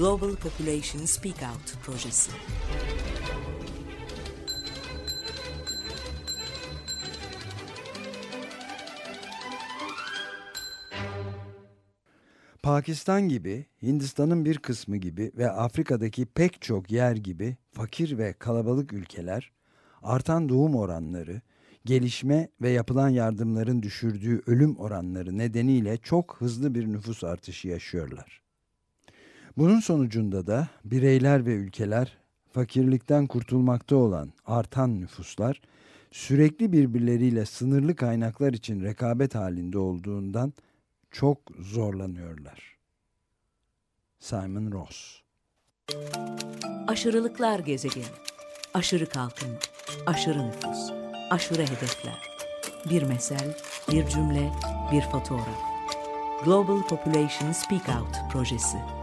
Global Population Speak Out projesi. Pakistan gibi, Hindistan'ın bir kısmı gibi ve Afrika'daki pek çok yer gibi fakir ve kalabalık ülkeler, artan doğum oranları, gelişme ve yapılan yardımların düşürdüğü ölüm oranları nedeniyle çok hızlı bir nüfus artışı yaşıyorlar. Bunun sonucunda da bireyler ve ülkeler fakirlikten kurtulmakta olan artan nüfuslar sürekli birbirleriyle sınırlı kaynaklar için rekabet halinde olduğundan çok zorlanıyorlar. Simon Ross Aşırılıklar gezegeni. Aşırı kalkınma, aşırı nüfus, aşırı hedefler. Bir mesel, bir cümle, bir fotoğraf. Global Population Speak Out projesi.